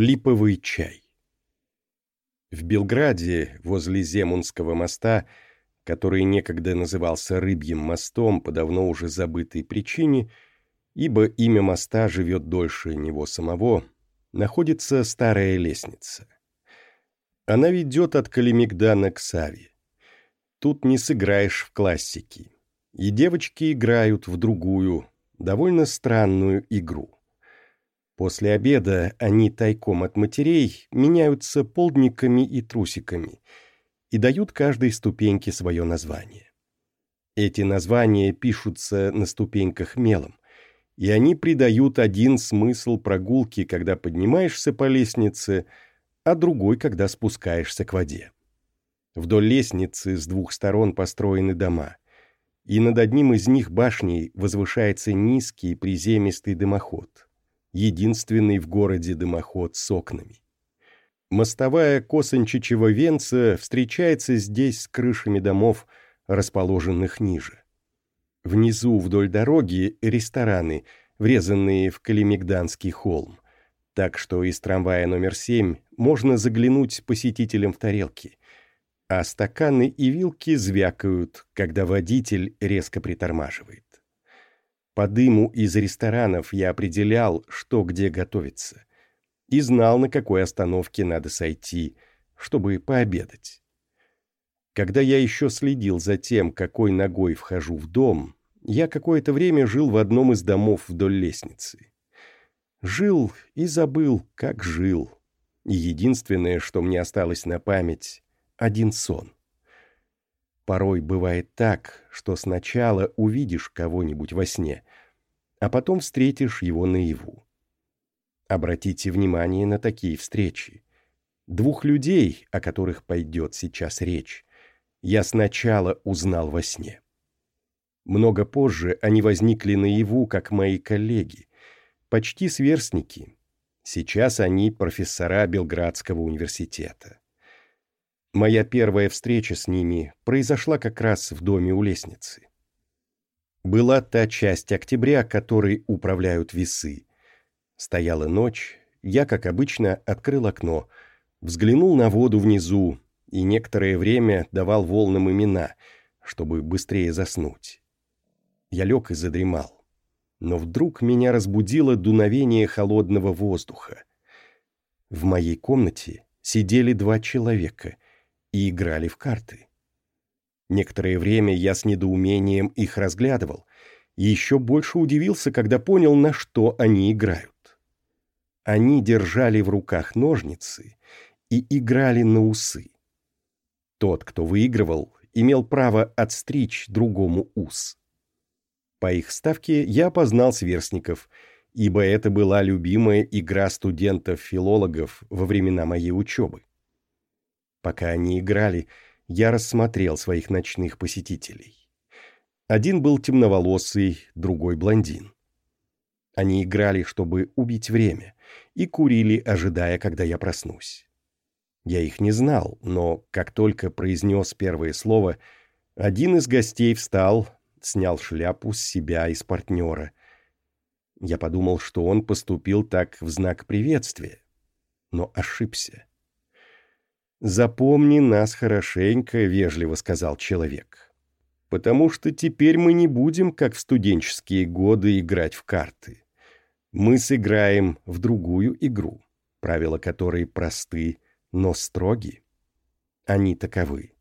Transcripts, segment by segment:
Липовый чай. В Белграде, возле Земунского моста, который некогда назывался Рыбьим мостом по давно уже забытой причине, ибо имя моста живет дольше него самого, находится старая лестница. Она ведет от Калимигдана к Саве. Тут не сыграешь в классики. И девочки играют в другую, довольно странную игру. После обеда они тайком от матерей меняются полдниками и трусиками и дают каждой ступеньке свое название. Эти названия пишутся на ступеньках мелом, и они придают один смысл прогулки, когда поднимаешься по лестнице, а другой, когда спускаешься к воде. Вдоль лестницы с двух сторон построены дома, и над одним из них башней возвышается низкий приземистый дымоход — единственный в городе дымоход с окнами. Мостовая Косанчичьего венца встречается здесь с крышами домов, расположенных ниже. Внизу вдоль дороги рестораны, врезанные в Калимигданский холм, так что из трамвая номер 7 можно заглянуть посетителям в тарелки, а стаканы и вилки звякают, когда водитель резко притормаживает. По дыму из ресторанов я определял, что где готовится. И знал, на какой остановке надо сойти, чтобы пообедать. Когда я еще следил за тем, какой ногой вхожу в дом, я какое-то время жил в одном из домов вдоль лестницы. Жил и забыл, как жил. И единственное, что мне осталось на память — один сон. Порой бывает так, что сначала увидишь кого-нибудь во сне, а потом встретишь его наяву. Обратите внимание на такие встречи. Двух людей, о которых пойдет сейчас речь, я сначала узнал во сне. Много позже они возникли наяву, как мои коллеги, почти сверстники. Сейчас они профессора Белградского университета. Моя первая встреча с ними произошла как раз в доме у лестницы. Была та часть октября, которой управляют весы. Стояла ночь, я, как обычно, открыл окно, взглянул на воду внизу и некоторое время давал волнам имена, чтобы быстрее заснуть. Я лег и задремал. Но вдруг меня разбудило дуновение холодного воздуха. В моей комнате сидели два человека — и играли в карты. Некоторое время я с недоумением их разглядывал, и еще больше удивился, когда понял, на что они играют. Они держали в руках ножницы и играли на усы. Тот, кто выигрывал, имел право отстричь другому ус. По их ставке я опознал сверстников, ибо это была любимая игра студентов-филологов во времена моей учебы. Пока они играли, я рассмотрел своих ночных посетителей. Один был темноволосый, другой блондин. Они играли, чтобы убить время, и курили, ожидая, когда я проснусь. Я их не знал, но как только произнес первое слово, один из гостей встал, снял шляпу с себя и с партнера. Я подумал, что он поступил так в знак приветствия, но ошибся. «Запомни нас хорошенько», — вежливо сказал человек. «Потому что теперь мы не будем, как в студенческие годы, играть в карты. Мы сыграем в другую игру, правила которой просты, но строги. Они таковы.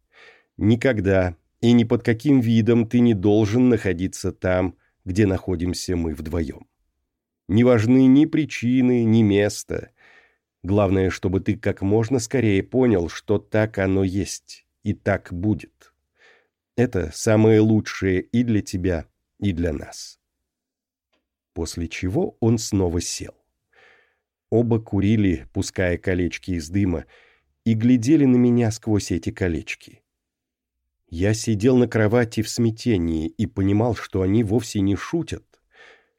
Никогда и ни под каким видом ты не должен находиться там, где находимся мы вдвоем. Не важны ни причины, ни место — Главное, чтобы ты как можно скорее понял, что так оно есть, и так будет. Это самое лучшее и для тебя, и для нас. После чего он снова сел. Оба курили, пуская колечки из дыма, и глядели на меня сквозь эти колечки. Я сидел на кровати в смятении и понимал, что они вовсе не шутят,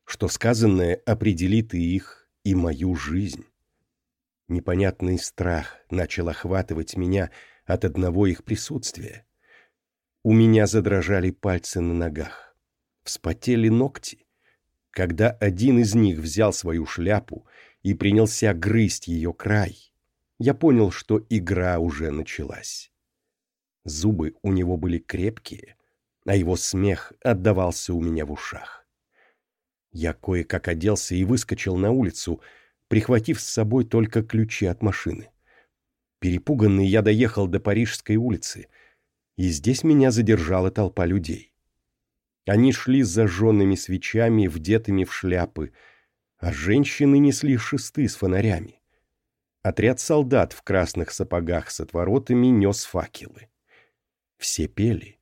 что сказанное определит и их, и мою жизнь. Непонятный страх начал охватывать меня от одного их присутствия. У меня задрожали пальцы на ногах. Вспотели ногти. Когда один из них взял свою шляпу и принялся грызть ее край, я понял, что игра уже началась. Зубы у него были крепкие, а его смех отдавался у меня в ушах. Я кое-как оделся и выскочил на улицу, прихватив с собой только ключи от машины. Перепуганный я доехал до Парижской улицы, и здесь меня задержала толпа людей. Они шли с зажженными свечами, вдетыми в шляпы, а женщины несли шесты с фонарями. Отряд солдат в красных сапогах с отворотами нес факелы. Все пели.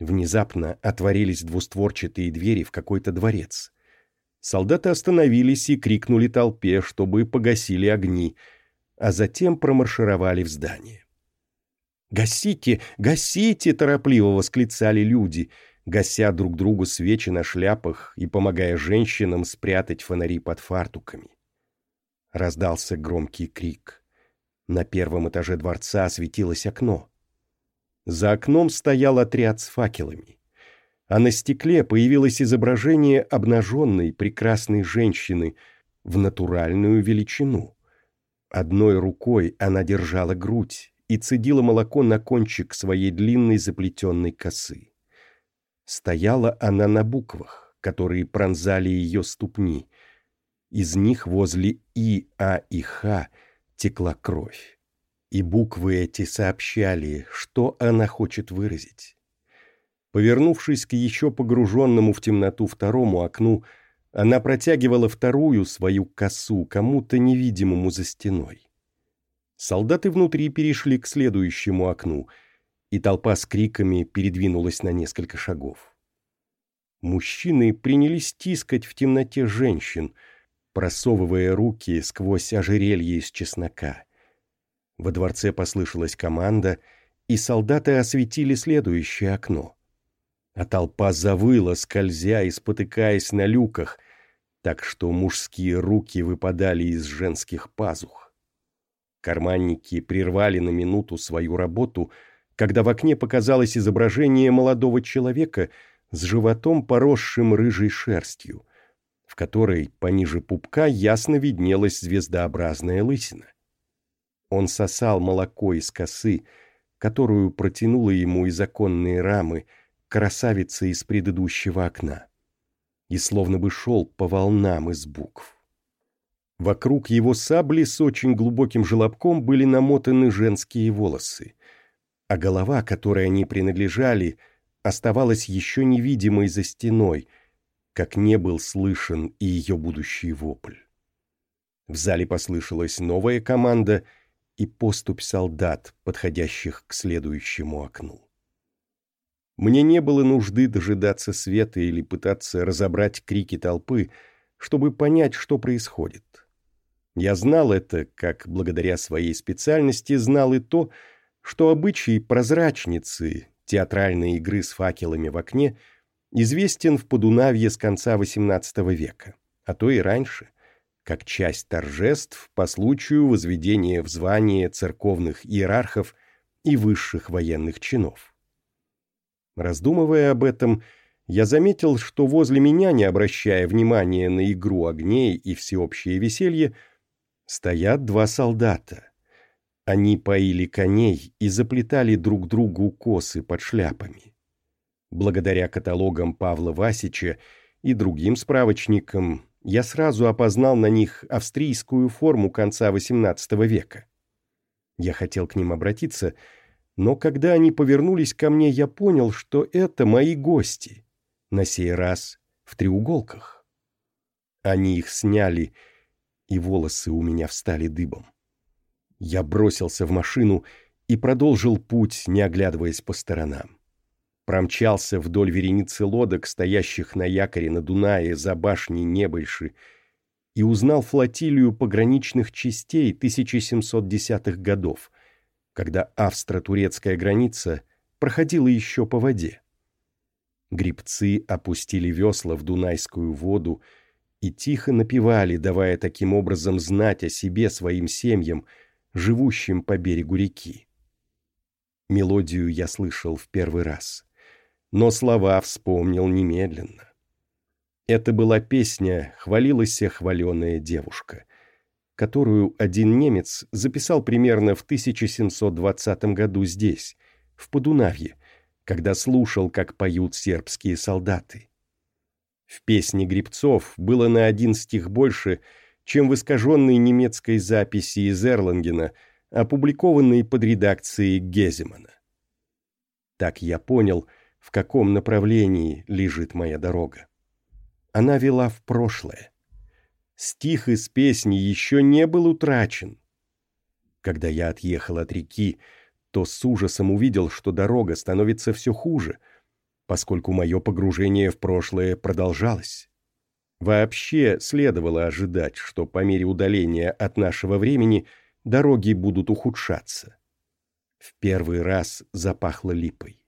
Внезапно отворились двустворчатые двери в какой-то дворец. Солдаты остановились и крикнули толпе, чтобы погасили огни, а затем промаршировали в здание. «Гасите! Гасите!» — торопливо восклицали люди, гася друг другу свечи на шляпах и помогая женщинам спрятать фонари под фартуками. Раздался громкий крик. На первом этаже дворца осветилось окно. За окном стоял отряд с факелами. А на стекле появилось изображение обнаженной прекрасной женщины в натуральную величину. Одной рукой она держала грудь и цедила молоко на кончик своей длинной заплетенной косы. Стояла она на буквах, которые пронзали ее ступни. Из них возле «и», «а» и «х» текла кровь и буквы эти сообщали, что она хочет выразить. Повернувшись к еще погруженному в темноту второму окну, она протягивала вторую свою косу кому-то невидимому за стеной. Солдаты внутри перешли к следующему окну, и толпа с криками передвинулась на несколько шагов. Мужчины принялись тискать в темноте женщин, просовывая руки сквозь ожерелье из чеснока. Во дворце послышалась команда, и солдаты осветили следующее окно. А толпа завыла, скользя и спотыкаясь на люках, так что мужские руки выпадали из женских пазух. Карманники прервали на минуту свою работу, когда в окне показалось изображение молодого человека с животом, поросшим рыжей шерстью, в которой пониже пупка ясно виднелась звездообразная лысина. Он сосал молоко из косы, которую протянула ему из оконной рамы красавица из предыдущего окна. И словно бы шел по волнам из букв. Вокруг его сабли с очень глубоким желобком были намотаны женские волосы, а голова, которой они принадлежали, оставалась еще невидимой за стеной, как не был слышен и ее будущий вопль. В зале послышалась новая команда — и поступь солдат, подходящих к следующему окну. Мне не было нужды дожидаться света или пытаться разобрать крики толпы, чтобы понять, что происходит. Я знал это, как благодаря своей специальности знал и то, что обычай прозрачницы, театральной игры с факелами в окне, известен в Подунавье с конца XVIII века, а то и раньше – как часть торжеств по случаю возведения в звание церковных иерархов и высших военных чинов. Раздумывая об этом, я заметил, что возле меня, не обращая внимания на игру огней и всеобщее веселье, стоят два солдата. Они поили коней и заплетали друг другу косы под шляпами. Благодаря каталогам Павла Васича и другим справочникам я сразу опознал на них австрийскую форму конца XVIII века. Я хотел к ним обратиться, но когда они повернулись ко мне, я понял, что это мои гости, на сей раз в треуголках. Они их сняли, и волосы у меня встали дыбом. Я бросился в машину и продолжил путь, не оглядываясь по сторонам промчался вдоль вереницы лодок, стоящих на якоре на Дунае за башней Небольши, и узнал флотилию пограничных частей 1710-х годов, когда австро-турецкая граница проходила еще по воде. Грибцы опустили весла в Дунайскую воду и тихо напевали, давая таким образом знать о себе своим семьям, живущим по берегу реки. Мелодию я слышал в первый раз но слова вспомнил немедленно. Это была песня «Хвалилась хваленая девушка», которую один немец записал примерно в 1720 году здесь, в Подунавье, когда слушал, как поют сербские солдаты. В песне грибцов было на один стих больше, чем в искаженной немецкой записи из Эрлангена, опубликованной под редакцией Геземана. Так я понял, в каком направлении лежит моя дорога. Она вела в прошлое. Стих из песни еще не был утрачен. Когда я отъехал от реки, то с ужасом увидел, что дорога становится все хуже, поскольку мое погружение в прошлое продолжалось. Вообще следовало ожидать, что по мере удаления от нашего времени дороги будут ухудшаться. В первый раз запахло липой.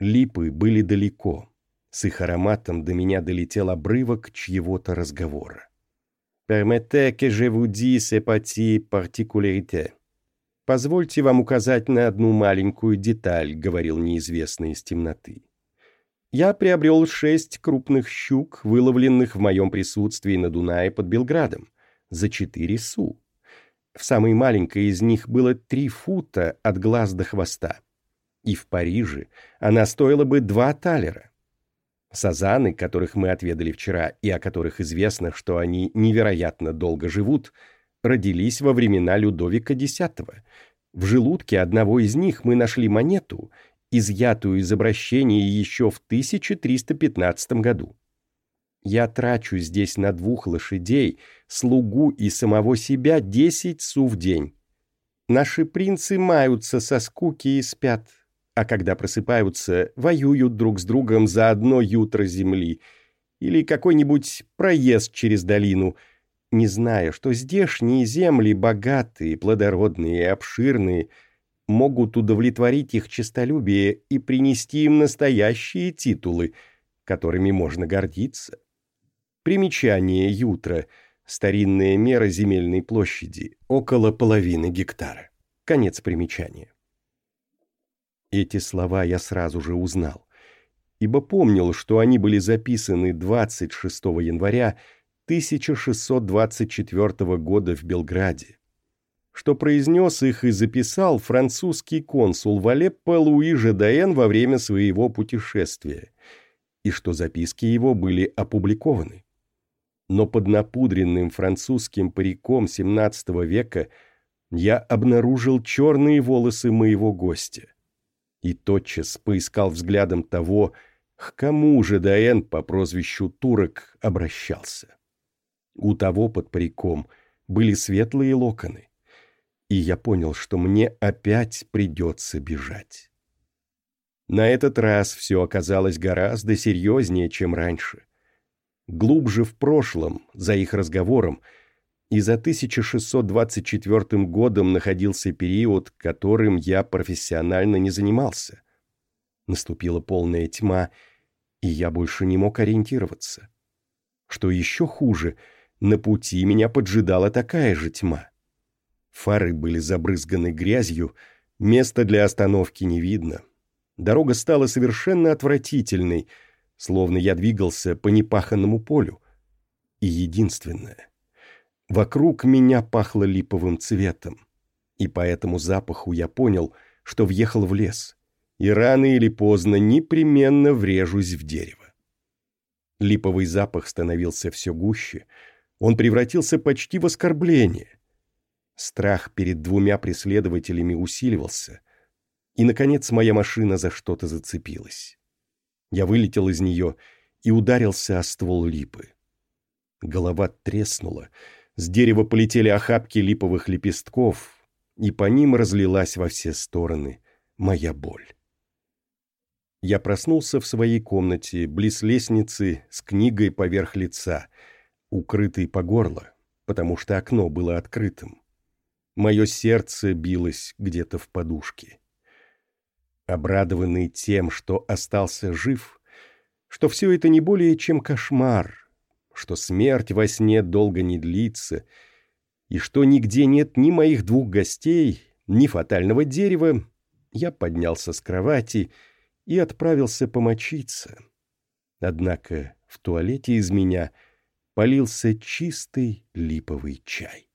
Липы были далеко. С их ароматом до меня долетел обрывок чьего-то разговора. «Permettez que je vous dise ces petites particularités». «Позвольте вам указать на одну маленькую деталь», — говорил неизвестный из темноты. «Я приобрел шесть крупных щук, выловленных в моем присутствии на Дунае под Белградом, за четыре су. В самой маленькой из них было три фута от глаз до хвоста. И в Париже она стоила бы два талера. Сазаны, которых мы отведали вчера и о которых известно, что они невероятно долго живут, родились во времена Людовика X. В желудке одного из них мы нашли монету, изъятую из обращения еще в 1315 году. Я трачу здесь на двух лошадей, слугу и самого себя десять су в день. Наши принцы маются со скуки и спят, а когда просыпаются, воюют друг с другом за одно ютро земли или какой-нибудь проезд через долину, не зная, что здешние земли богатые, плодородные и обширные, могут удовлетворить их честолюбие и принести им настоящие титулы, которыми можно гордиться. Примечание ютра – старинная мера земельной площади, около половины гектара. Конец примечания. Эти слова я сразу же узнал, ибо помнил, что они были записаны 26 января 1624 года в Белграде, что произнес их и записал французский консул в Луи Жедаен во время своего путешествия, и что записки его были опубликованы. Но под напудренным французским париком XVII века я обнаружил черные волосы моего гостя и тотчас поискал взглядом того, к кому же Даэн по прозвищу Турок обращался. У того под париком были светлые локоны, и я понял, что мне опять придется бежать. На этот раз все оказалось гораздо серьезнее, чем раньше. Глубже в прошлом, за их разговором, и за 1624 годом находился период, которым я профессионально не занимался. Наступила полная тьма, и я больше не мог ориентироваться. Что еще хуже, на пути меня поджидала такая же тьма. Фары были забрызганы грязью, места для остановки не видно. Дорога стала совершенно отвратительной, словно я двигался по непаханному полю. И единственное — Вокруг меня пахло липовым цветом, и по этому запаху я понял, что въехал в лес, и рано или поздно непременно врежусь в дерево. Липовый запах становился все гуще, он превратился почти в оскорбление. Страх перед двумя преследователями усиливался, и, наконец, моя машина за что-то зацепилась. Я вылетел из нее и ударился о ствол липы. Голова треснула, с дерева полетели охапки липовых лепестков, и по ним разлилась во все стороны моя боль. Я проснулся в своей комнате, близ лестницы, с книгой поверх лица, укрытой по горло, потому что окно было открытым. Мое сердце билось где-то в подушке. Обрадованный тем, что остался жив, что все это не более чем кошмар, что смерть во сне долго не длится, и что нигде нет ни моих двух гостей, ни фатального дерева, я поднялся с кровати и отправился помочиться. Однако в туалете из меня полился чистый липовый чай.